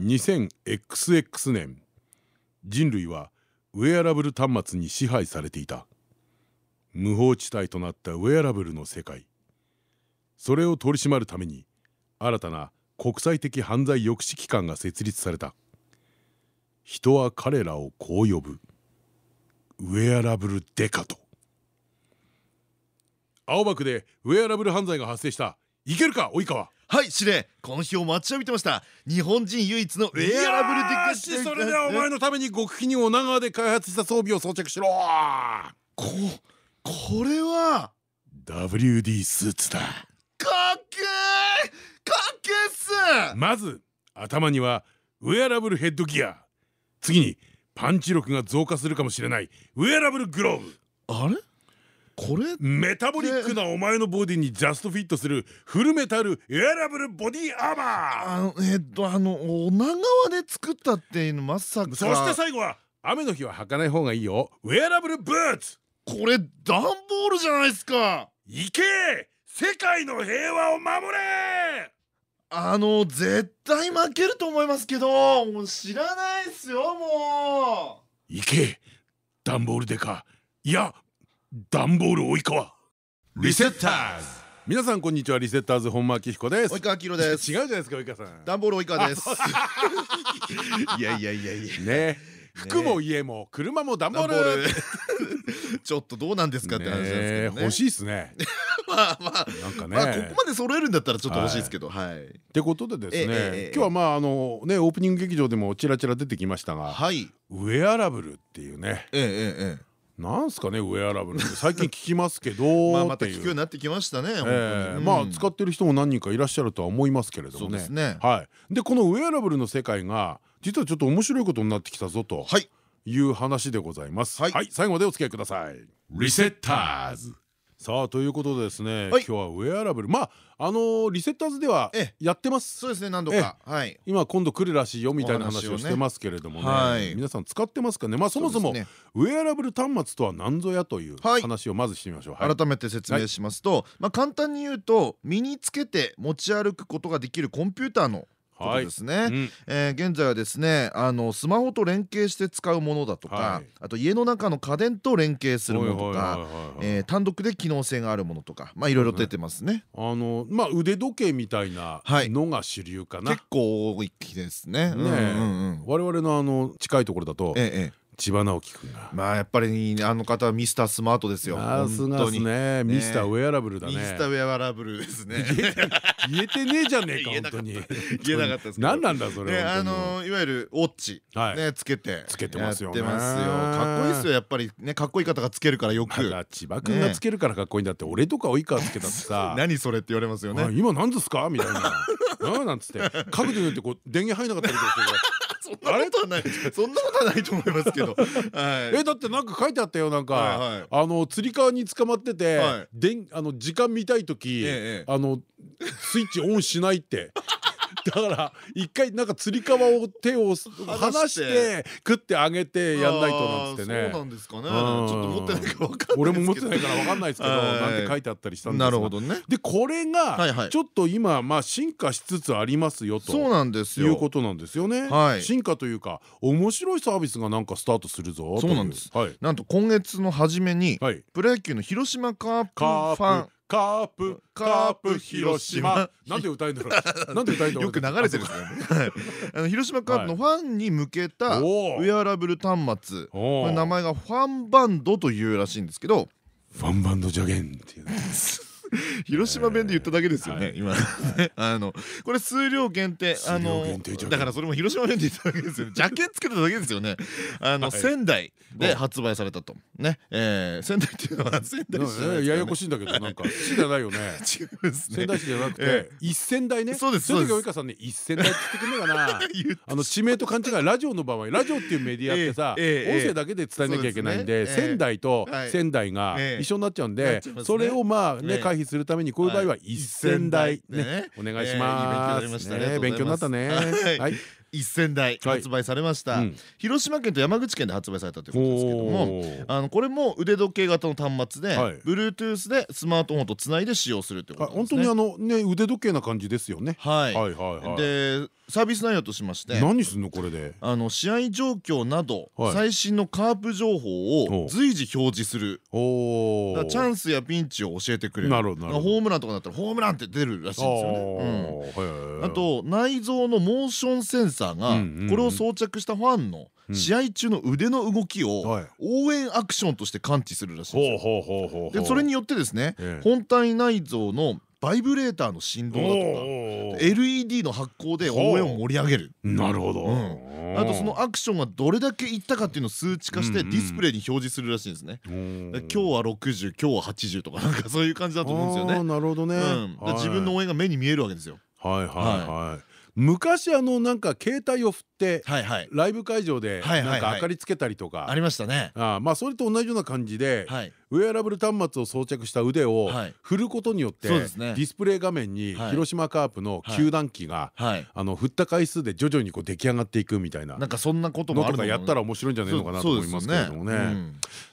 2000XX 年。人類はウェアラブル端末に支配されていた。無法地帯となったウェアラブルの世界。それを取り締まるために新たな国際的犯罪抑止機関が設立された。人は彼らをこう呼ぶ。ウェアラブルデカと。青葉区でウェアラブル犯罪が発生した。いけるか及川。はい司令この日を待ちわびてました。日本人唯一のウェアラブルデカしそれではお前のために極秘に女川で開発した装備を装着しろ。ここれは？WD スーツだ。かっけーかっけーっす。まず頭にはウェアラブルヘッドギア。次にパンチ力が増加するかもしれないウェアラブルグローブ。あれ？これ？メタボリックなお前のボディにジャストフィットするフルメタルウェアラブルボディアーマー。あのえっとあの女川で作ったっていうのまさか。そして最後は雨の日は履かない方がいいよ。ウェアラブルブーツ。これ段ボールじゃないですか。行け！世界の平和を守れ！あの絶対負けると思いますけどもう知らないっすよもう。行け！段ボールでかいや段ボール及川リセッターズ。皆さんこんにちは。リセッターズ本間明彦です。及川明です。違うじゃないですか及川さん。段ボール及川です。いやいやいやいや。ね。服も家も車も段ボール。ちょっとどうなんですかって話なんですけどね。欲しいです ね。まあまあなんかね。ここまで揃えるんだったらちょっと欲しいですけどはい。ってことでですね今日はまああのねオープニング劇場でもちらちら出てきましたがウェアラブルっていうね。ええええなんすかねウェアラブルって。最近聞きますけど まあまた聞くようになってきましたねまあ使ってる人も何人かいらっしゃるとは思いますけれどもね。はい。でこのウェアラブルの世界が実はちょっと面白いことになってきたぞとい。う話でございます。はい。最後までお付き合いください。リセッターズさあということでですね、今日はウェアラブル。まああのリセッターズではやってます。そうですね何度か。はい。今今度来るらしいよみたいな話をしてますけれどもね。皆さん使ってますかね。まあそもそもウェアラブル端末とは何ぞやという話をまずしてみましょう。改めて説明しますとまあ簡単に言うと身につけて持ち歩くことができるコンピューターのことですね、はいうん、えー、現在はですねあのスマホと連携して使うものだとか、はい、あと家の中の家電と連携するものとか単独で機能性があるものとかまあいろいろ出てますね。あのまあ腕時計みたいなのが主流かな。結構多いですね。ね我々のあの近いところだと、ええ、千葉直樹君が。まあやっぱりあの方はミスタースマートですよ。さすがですね。ミスターウェアラブルだね。ミスターウェアラブルですね。言えてねえじゃねえか 本当に。言えなかったです何なんだそれあのいわゆるウォッチ。ねつけて。つけてますよかっこいいですよ。やっぱりねかっこいい方がつけるからよく。千葉君がつけるからかっこいいんだって俺とか及川つけたってさ。何それって言われますよね。今何ですか？みたいな。なんつって。角度によってこう電源入んなかったりとかそんなこと。はないそんなことはないと思いますけど。えだってなんか書いてあったよなんか。あのつり革に捕まっててあの時間見たい時あのスイッチオンしないってだから一回なんかつり革を手を離して。食ってあげてやんないとなんつってね。そうなんですかね。ちょっと持ってないから分かんない俺も持ってないから分かんないですけどなんて書いてあったりしたんですなるほどね。でこれがちょっと今まあ進化しつつありますよと。そうなんですよ。いうことなんですよね。進化というか面白いサービスがなんかスタートするぞそうなんです。なんと今月の初めにプロ野球の広島カープファンカープカープ広島。なんで歌えんだろう。なんで歌えんだろうよく流れてるんですね。あの広島カープのファンに向けたウェアラブル端末。これ名前がファンバンドというらしいんですけど。ファンバンドジャゲンっていう 広島弁で言っただけですよね今。あのこれ数量限定あのだからそれも広島弁で言っただけですよね。ジャケつけただけですよね。あの仙台で発売されたと。ね。え仙台っていうのは仙台市ややこしいんだけどなんか市じゃないよね。仙台市じゃなくて一仙台ね？そうですそうです。さんね一仙台って言ってくんのかな。あの地名と勘違いラジオの場合ラジオっていうメディアってさ音声だけで伝えなきゃいけないんで仙台と仙台が一緒になっちゃうんでそれをまあね回避するためにこういう場合は一仙台ね。お願いします。勉強になったね。はい一仙台発売されました、広島県と山口県で発売されたということですけどもあのこれも腕時計型の端末で、Bluetooth でスマートフォンとつないで使用するってことですね。本当にあのね腕時計な感じですよね。はい。はいはいでサービス内容としまして何すんのこれで？あの試合状況など最新のカープ情報を随時表示する。チャンスやピンチを教えてくれる。ホームランとかだったらホームランって出るらしいんですよね。あと内蔵のモーションセンサーがこれを装着したファンの試合中の腕の動きを応援アクションとして感知するらしいんですよ。でそれによってですね本体内蔵のバイブレーターの振動だとか LED の発光で応援を盛り上げる。なるほど、あとそのアクションがどれだけいったかっていうのを数値化してディスプレイに表示するらしいんですね。今日は60今日は80とかなんかそういう感じだと思うんですよね。なるほどね。自分の応援が目に見えるわけですよ。はいはい。はい昔あのなんか携帯を振ってライブ会場でなんか明かりつけたりとか。ありましたね。あまあそれと同じような感じでウェアラブル端末を装着した腕を振ることによってディスプレイ画面に広島カープの球団機があの振った回数で徐々にこう出来上がっていくみたいな。なんかそんなこともあるのやったら面白いんじゃないのかなと思いますけれどもね。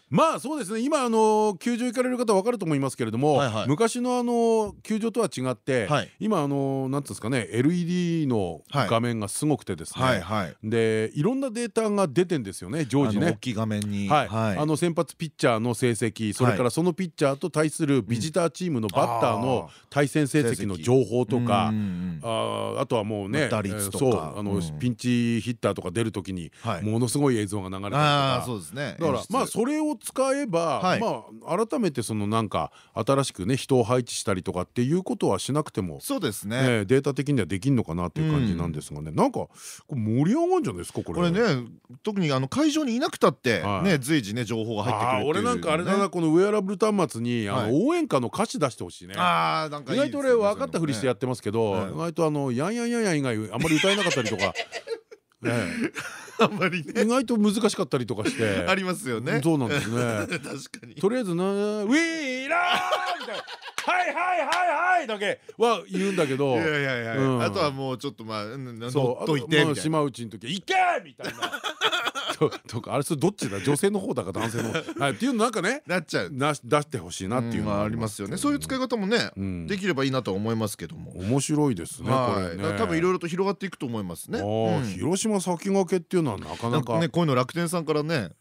まあそうですね。今あの球場行かれる方は分かると思いますけれども昔のあの球場とは違って今あのなんですかね LED の画面がすごくてですね。でいろんなデータが出てんですよね常時ね。大きい画面に。あの先発ピッチャーの成績それからそのピッチャーと対するビジターチームのバッターの対戦成績の情報とかあとはもうねそうあのピンチヒッターとか出る時にものすごい映像が流れたりとか。だからまあそれを使えば、はい、まあ改めてそのなんか新しくね人を配置したりとかっていうことはしなくてもそうですね、えー、データ的にはできんのかなっていう感じなんですがね、うん、なんか盛り上がるんじゃないですかこれ。これね特にあの会場にいなくたってね随時ね情報が入ってくる俺なんかあれだなこのウェアラブル端末にあの応援歌の歌詞出してほしいね。あなんか意外と俺分かったふりしてやってますけど意外とあのヤンヤンヤンヤン以外あんまり歌えなかったりとか。あんまりね。意外と難しかったりとかして。ありますよね。そうなんですね。確かに。とりあえずな「ウィーラー!」みたいな「はいはいはいはい」だけは言うんだけど。いやいやいや。あとはもうちょっとまあ乗っといてみたいな。島内の時「行け!」みたいな。とかあれそれどっちだ？女性の方だか男性のはいっていうのなんかねなっちゃう。出してほしいなっていうのがありますよね。そういう使い方もねできればいいなと思いますけども。面白いですねこれね。多分いろいろと広がっていくと思いますね。広島先駆けっていうのはなかなかねこういうの楽天さんからね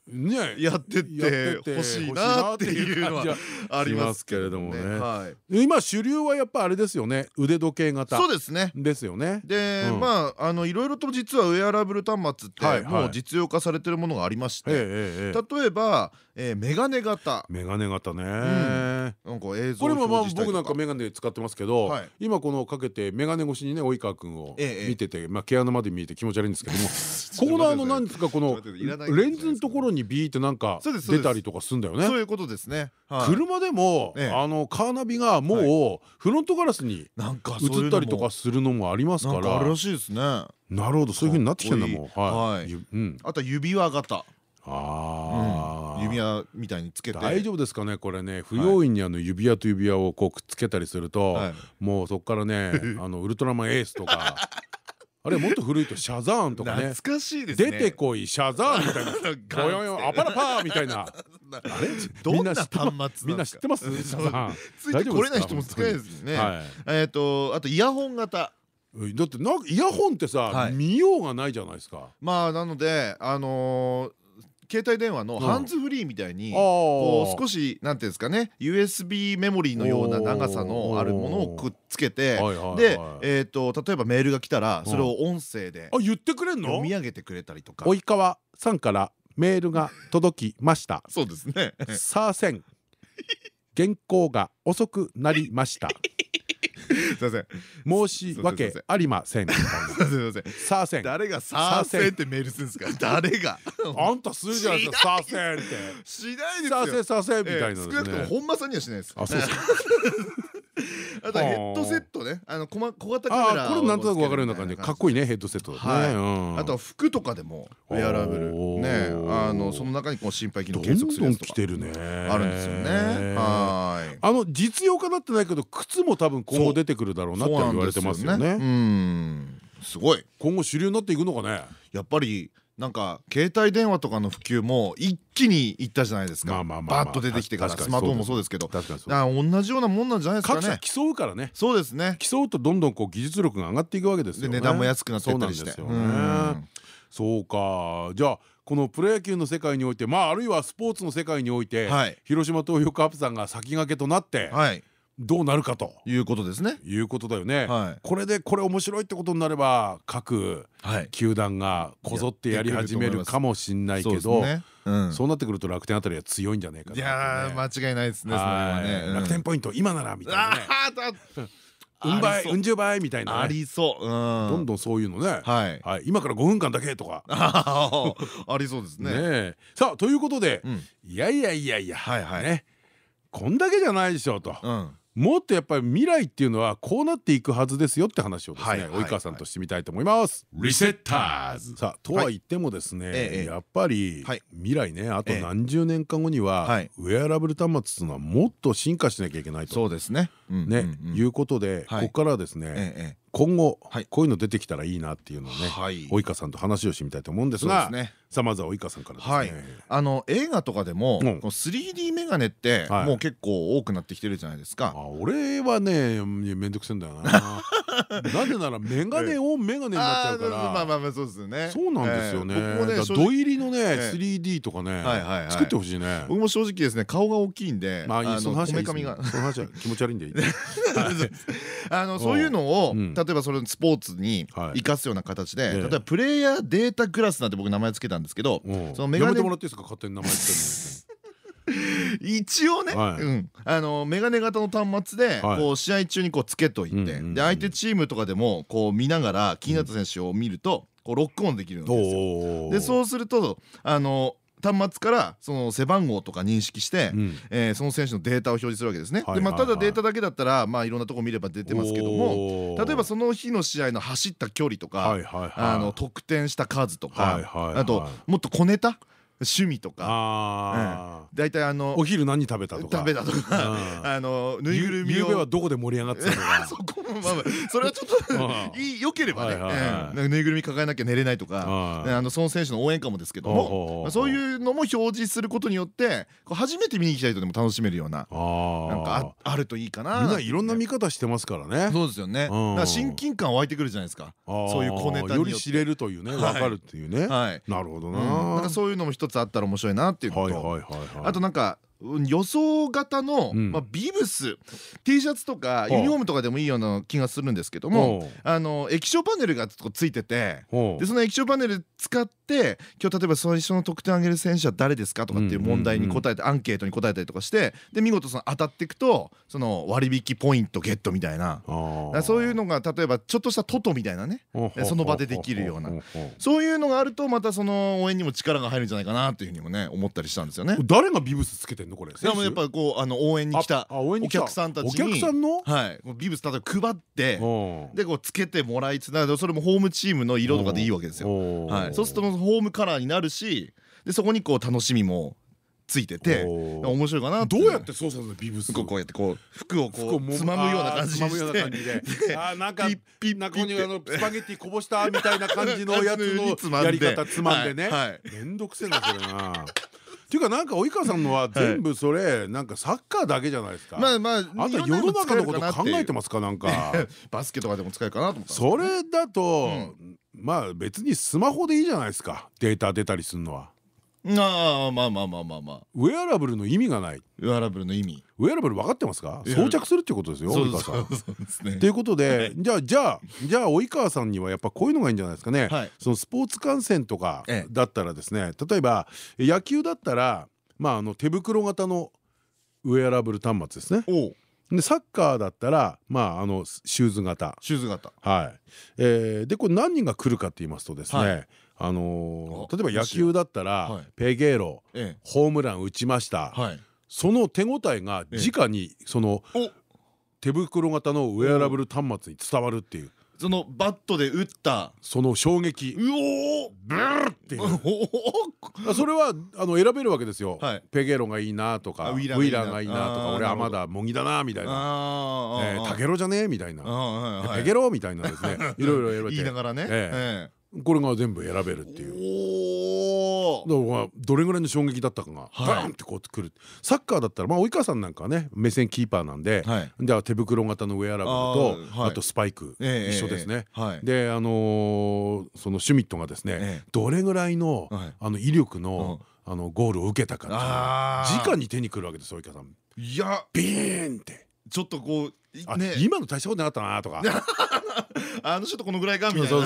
やってってほしいなっていうのはありますけれどもね。今主流はやっぱあれですよね。腕時計型そうですね。ですよね。でまああのいろいろと実はウェアラブル端末ってもう実用化されてるものがありまして例えばメガネ型。メガネ型ね。なんか映像これもまあ僕なんかメガネ使ってますけど今このかけてメガネ越しにね及川君を見ててまあ毛穴まで見えて気持ち悪いんですけどもここのあのなんですかこのレンズのところにビーってなんか出たりとかすんだよね。そういうことですね。車でもあのカーナビがもうフロントガラスに映ったりとかするのもありますから。あるらしいですね。なるほどそういうふうになってきてんだもんはい。あと指輪型。あ指輪みたいにつけて。大丈夫ですかねこれね。不用意にあの指輪と指輪をこうくっつけたりするともうそこからねあのウルトラマンエースとか あれもっと古いとシャザーンとかね。懐かしいですね。出てこいシャザーンみたいな。ゴヨヨアパラパーみたいな。あれ？どんな端末みんな知ってます？シャザーン。ついてこれない人も使えないですね。えっとあとイヤホン型。だってなんかイヤホンってさ見ようがないじゃないですか。まあなのであの携帯電話のハンズフリーみたいにこう少しなんていうんですかね USB メモリーのような長さのあるものをくっつけてでえっと例えばメールが来たらそれを音声であ言ってくれんの？読み上げてくれたりとか。及川さんからメールが届きました。そうですね。さあせん。原稿が遅くなりました すいません。申し訳ありません。みたいなすいません。さあせん。誰がさあせんってメールするんですか？誰が？あんたするじゃないですかさあせんって。しないですさあせんよさあせんみたいな少なくともね本間さんにはしないです。あそうですか あとはヘッドセットね。あ。の小ま小型カメラあこれなんとなくわかるような感じ。でかっこいいねヘッドセット。だはい。あとは服とかでもウェアラブル。ねあのその中にこう心肺機能ど計測するやつとね。あるんですよね。はい。あの実用化なってないけど靴も多分今後出てくるだろうなって言われてますよね。うん。すごい。今後主流になっていくのかね。やっぱりなんか携帯電話とかの普及も一気にいったじゃないですか。バッと出てきてから。スマートフォンもそうですけど。同じようなもんなんじゃないですかね。競うからね。そうですね。競うとどんどんこう技術力が上がっていくわけですよね。で値段も安くなっていったりして。そうなんですよね。そうか。じゃあこのプロ野球の世界においてまああるいはスポーツの世界において、はい。広島東洋カープさんが先駆けとなってはいどうなるかと。いうことですね。いうことだよね。はい。これでこれ面白いってことになれば各はい。球団がこぞってやり始めるかもしんないけどそうなってくると楽天あたりは強いんじゃないかいやー間違いないですね楽天ポイント今ならみたいなうん。倍ありそう。うん。十倍みたいなあねりそう。うん。どんどんそういうのね。はい。はい。今から5分間だけとか。ありそうですね。さあということでうん。いやいやいやいや。はいはい。ね。こんだけじゃないでしょうと。うんもっとやっぱり未来っていうのはこうなっていくはずですよって話をですね及川さんとしてみたいと思います。リセッターズ。さあとは言ってもですえねえやっぱりはい。未来ねあとええ。何十年間後にははい。ウェアラブル端末っていうのはもっと進化しなきゃいけないと。そうですね。ねいうことでこはい。こからはですねええ今後はい。こういうの出てきたらいいなっていうのをねはい。及川さんと話をしてみたいと思うんですがですね。さあまずは及川さんからですね。はい。あの映画とかでもうん。この 3D メガネってはい。もう結構多くなってきてるじゃないですか。あ俺はねめんどくせえんだよななぜならメガネオンメガネになっちゃうか あーまあまらあまあそうですよね。そうなんですよね。土入りのねええ 3D とかね作ってほしいね。僕も正直ですね顔が大きいんでまあその話は 気持ち悪いんで そういうのをうん。例えばそれスポーツにはい。生かすような形でええ。例えばプレイヤーデータグラスなんて僕名前つけたんですけどう。んそのメガネもらっていいですか勝手に名前言ってん一応ね、はい。うん、あのメガネ型の端末ではい。こう試合中にこうつけといて、で相手チームとかでもこう見ながら気になった選手を見るとこうロックオンできるんですよ。のでそうするとあの端末からその背番号とか認識して、うん。えーその選手のデータを表示するわけですね。はいでまあ、ただデータだけだったら、まあ、いろんなとこ見れば出てますけども例えばその日の試合の走った距離とか、あの得点した数とか、あともっと小ネタ趣味とか。大体あのお昼何食べたとか。食べたとか。うん。あのぬいぐるみを。はどこで盛り上がってたとか。そこもまあまあそれはちょっうん。といい良ければねぬいぐるみ抱えなきゃ寝れないとか。はい。あのその選手の応援歌もですけどもまあそういうのも表示することによって初めて見に来た人でも楽しめるようななんかああるといいかな。みんないろんな見方してますからね。そうですよね。親近感湧いてくるじゃないですか。そういう小ネタにより知れるというねはい分かるっていうね。はい。なるほどうん。なそういうのも一つあったら面白いなっていうのとはいはいはいはい。あとなんかうん予想型の、うん。まあ、ビブス T シャツとかう。ユニフォームとかでもいいような気がするんですけどもあの液晶パネルがついててでその液晶パネル使って今日例えば最初の得点を挙げる選手は誰ですかとかっていう問題に答えてアンケートに答えたりとかしてで見事その当たっていくとその割引ポイントゲットみたいな。そういうのが例えばちょっとしたトトみたいなね。その場でできるような。そういうのがあるとまたその応援にも力が入るんじゃないかなっていうふうにもね思ったりしたんですよね。誰がビブスつけてんの？これ。でもやっぱこうあの応援に来たお客さんたちにお客さんの？はいビブス例えば配ってうんでこうつけてもらいつなそれもホームチームの色とかでいいわけですよ。はい、そうするとホームカラーになるしでそこにこう楽しみもついてて面白いかなどうやって操作するのビブス？こうやってこう服をこうつまむような感じでて あーなんかピッピッ中にピッあのスパゲッティこぼしたみたいな感じのやつの やり方つまんでね。めんどくせえなそれなっていうかなんか及川さんのは全部それなんかサッカーだけじゃないですか。まあまああんた世の中のこと考えてますかなんか。バスケとかでも使えるかなと思ったそれだとうまあ別にスマホでいいじゃないですか。データ出たりするのはああまあまあまあまあまあ。ウェアラブルの意味がない。ウェアラブルの意味。ウェアラブル分かってますか？装着するってことですよ及川さん。ということでじゃあじゃあじゃあ及川さんにはやっぱこういうのがいいんじゃないですかね、はい。そのスポーツ観戦とかええ。だったらですね例えば野球だったらまああの手袋型のウェアラブル端末ですね。おでサッカーだったらまああのシューズ型。シューズ型。はい、えー、でこれ何人が来るかって言いますとですね、はいあのーあ例えば野球だったら、はい。ペゲーロえホームラン打ちました、えはい。その手応えが直にそのお。手袋型のウェアラブル端末に伝わるっていう。そのバットで打った。その衝撃。うおブーってそれはあの選べるわけですよ、はい。ペゲロがいいなとかウィィラーがいいなとか俺はまだ模擬だなみたいな。タケロじゃねえみたいな。あペゲロみたいなですね。いろいろ選べて。言いながらね。ええこれが全部選べるっていう。だからどれぐらいの衝撃だったかがはい。バーンってこうくる。サッカーだったらまあ及川さんなんかはね目線キーパーなんではい。じゃあ手袋型のウェアラブルとあとスパイクええ一緒ですね。はい。であのーそのシュミットがですねええ。どれぐらいのはい。あの威力のあのゴールを受けたか直に手にくるわけです及川さん。いや。ビーンって。ちょっとこうあね。今の大したことなかったなとか。あの人とこのぐらいかみたいな。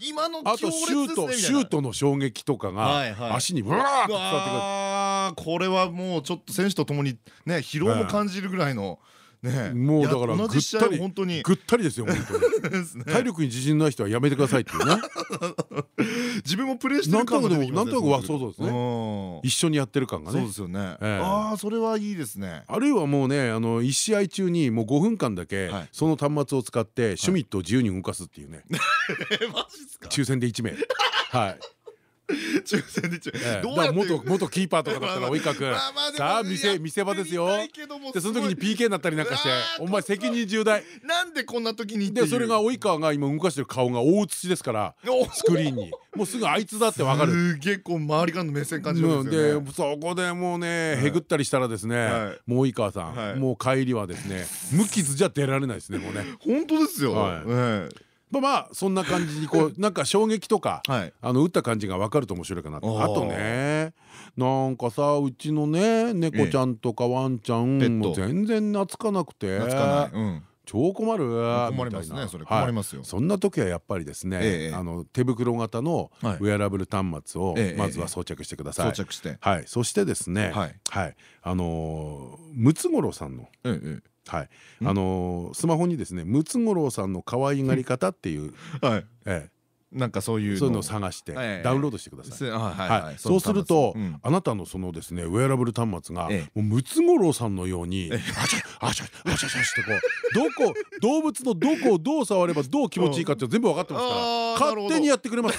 今のあとシュートシュートの衝撃とかはいはい。が足にブワーって伝わってくる。これはもうちょっと選手とともにね疲労も感じるぐらいのねもうだからぐったりを本当に。ぐったりですよ本当に。体力に自信ない人はやめてくださいっていうね。自分もプレーしてる感がなんとなくなんとなくそうですね。ね一緒にやってる感がそうねですよね。ええ。ああそれはいいですね。あるいはもうねあの1試合中にもう5分間だけはい。その端末を使ってシュミットを自由に動かすっていうね。えマジっすか？抽選で1名。はい抽選でええ。どうやって元元キーパーとかだったら及川君さあ見せ見せ場ですよ。でその時に PK になったりなんかしてお前責任重大。なんでこんな時にでそれが及川が今動かしてる顔が大写しですからおスクリーンに。もうすぐあいつだってわかる。すげえこう周りからの目線感じるうんんですよね。でそこでもうねへぐったりしたらですねはい。もう及川さはい。んもう帰りはですね無傷じゃ出られないですねもうね。本当ですよ。はい。えまあまあそんな感じにこう なんか衝撃とかえはい。あの打った感じが分かると面白いかなとあとね。なんかさうちのね猫ちゃんとかワンちゃんペット。もう全然懐かなくて懐かない。うん。超困る？困りますねそれ。困りますよ。はい。そんな時はやっぱりですえねえあの手袋型のウはい。ェアラブル端末をええまずは装着してください。装着して。はい。そしてですねはい。はい。あのームツゴロウさんのええはい。あのースマホにですねムツゴロウさんの可愛がり方っていう はい。えなんかそういうえそういうのを探してええ。ダウンロードしてください。はいは、はい。いそうすると、うん。あなたのそのですねウェアラブル端末が、えもうムツゴロウさんのように、あちゃあちゃあちゃあちゃしてこうどこ動物のどこをどう触ればどう気持ちいいかって全部分かってますから、勝手にやってくれます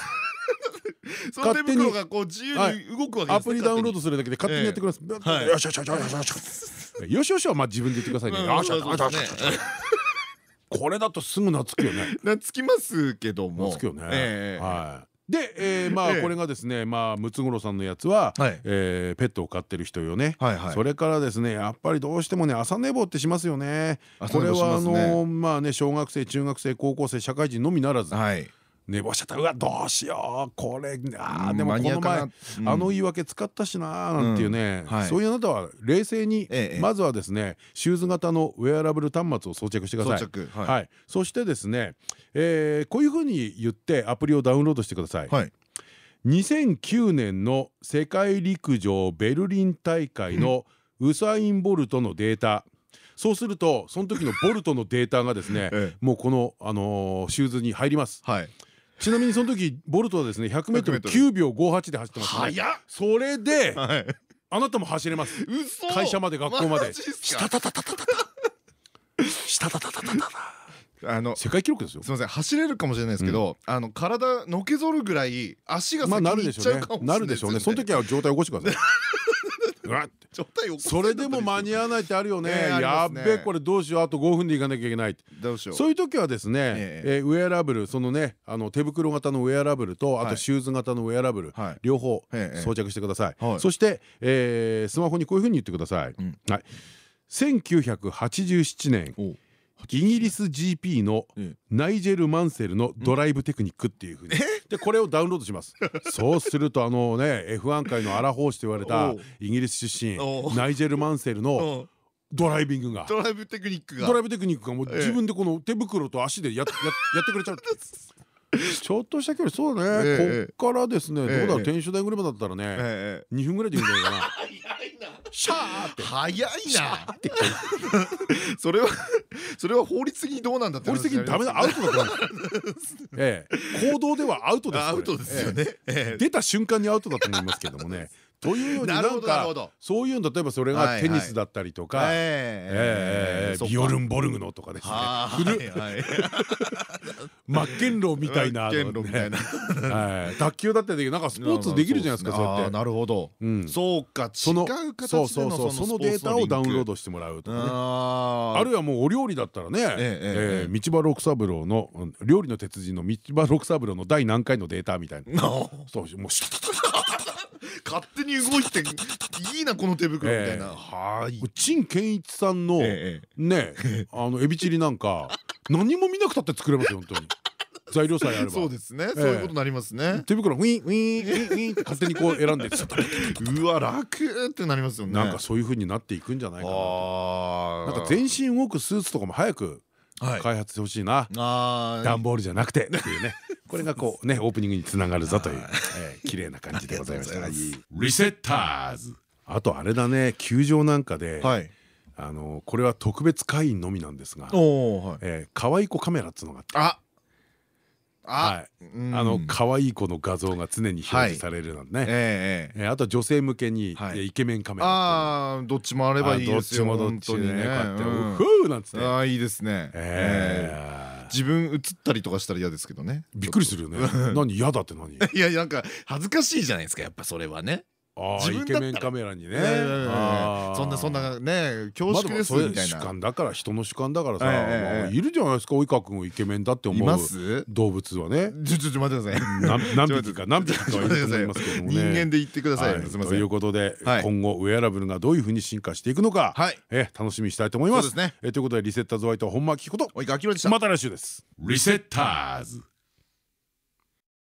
勝手に袋がこう自由に動くわねアプリダウンロード勝するだけで勝手にやってくれます、はいよしよしよしよしよしよしよしはまあ自分で言ってくださいね、手によしよしこれだとすぐ懐くよね。懐きますけども。懐くよね、ええはい。で、えー、まあええこれがですねまあムツゴロウさんのやつは、はい。えーペットを飼ってる人よね、それからですねやっぱりどうしてもね朝寝坊ってしますよね。朝これはあのまあね小学生中学生高校生社会人のみならず。はい寝坊しちゃった。うわどうしよう。これあーでもマこの前あの言い訳使ったしなーなんていうね。うんはい。そういうあなたは冷静にええまずはですねシューズ型のウェアラブル端末を装着してください。はい。はい。そしてですねえーこういうふうに言ってアプリをダウンロードしてください。はい。2009年の世界陸上ベルリン大会のウサイン・ボルトのデータ。そうするとその時のボルトのデータがですね ええ。もうこの、あのーシューズに入ります。はいちなみにその時ボルトはですね 100m9 秒58で走ってましたね。それではい。あなたも走れます。嘘。会社まで学校まで。したか？たたたたたたしたたたたたたたあの世界記録ですよ。すみません。走れるかもしれないですけど、あの体のけぞるぐらい足がまあ先にいっなるでしょうね。ちゃうかもしれなないるでしょうね。その時は状態を起こしてくださいそれでも間に合わないってあるよね。やっべえこれどうしよう。あと5分で行かなきゃいけない。どうしよう。そういう時はですね、ええー。ウェアラブルそのねあの手袋型のウェアラブルとあはい。とシューズ型のウェアラブル、はい。両方ええ装着してください。はい。そして、えースマホにこういうふうに言ってください。うん。はい。1987年。おイギリス GP のええ。ナイジェル・マンセルのドライブテクニックっていうふうに。でこれをダウンロードします。そうするとあのね F1 界のアラホーシと言われたイギリス出身ナイジェル・マンセルのう。んドライビングが。ドライブテクニックが。ドライブテクニックがもうええ。自分でこの手袋と足でやっややってくれちゃう ちょっとした距離そうだね。ええこっからですねどうだろうええ。天守台ぐらいまでだったらねえ2分ぐらいでいいんじゃないかな。え早いな。シャーって。早いな。それはそれは法律的にどうなんだって法律的にダメだアウトだと思うんですええ。行動ではアウトですアウトですよね。出た瞬間にアウトだと思いますけどもねというようになんかそういうの例えばそれがテニスだったりとかビオルンボルグのとかですね。マッケンロー みたいな卓球だってなんかスポーツできるじゃないですかそうやって。なるほど。そうか違う形でのそのデータをダウンロードしてもらうとかね。あるいはもうお料理だったらね道場六三郎の料理の鉄人の道場六三郎の第何回のデータみたいな。そうもう勝手に動いていいなこの手袋みたいな。はい。陳健一さんのね あのエビチリなんか何も見なくたって作れますよ本当に。材料さえあれば。そうですね。そういうことになりますね。手袋ウィンウィンウィンウィンって勝手にこう選んで うわ楽ってなりますよね。なんかそういう風になっていくんじゃないかなんか全身動くスーツとかも早く開発してほしいな。段ボールじゃなくて。っていうね。これがこうねオープニングにつながるぞという綺麗な感じでございましたリセッターズ。あとあれだね球場なんかであのこれは特別会員のみなんですが可愛い子カメラっつうのがあってはい、あの可愛い子の画像が常に表示されるなんね。ええ、あと女性向けにイケメンカメラ。ああ、どっちもあればいいですよ。どっちもどっちね、こうやって、ふうなんつって。ああ、いいですね。自分映ったりとかしたら嫌ですけどね。びっくりするよね。何？嫌だって何？いや、なんか恥ずかしいじゃないですか、やっぱそれはね。自分イケメンカメラにね。そんなそんなね恐縮ですみたいな。主観だから人の主観だからさいるじゃないですか及川君イケメンだって思う動物はね。ちょちょ待ってください。何匹か何匹かはい。ると思いますけどもね。人間で言ってください。ということで今後ウェアラブルがどういうふうに進化していくのか楽しみにしたいと思います。ということでリセッターズホワイト本間明子と及川明でしたまた来週です。リセッターズ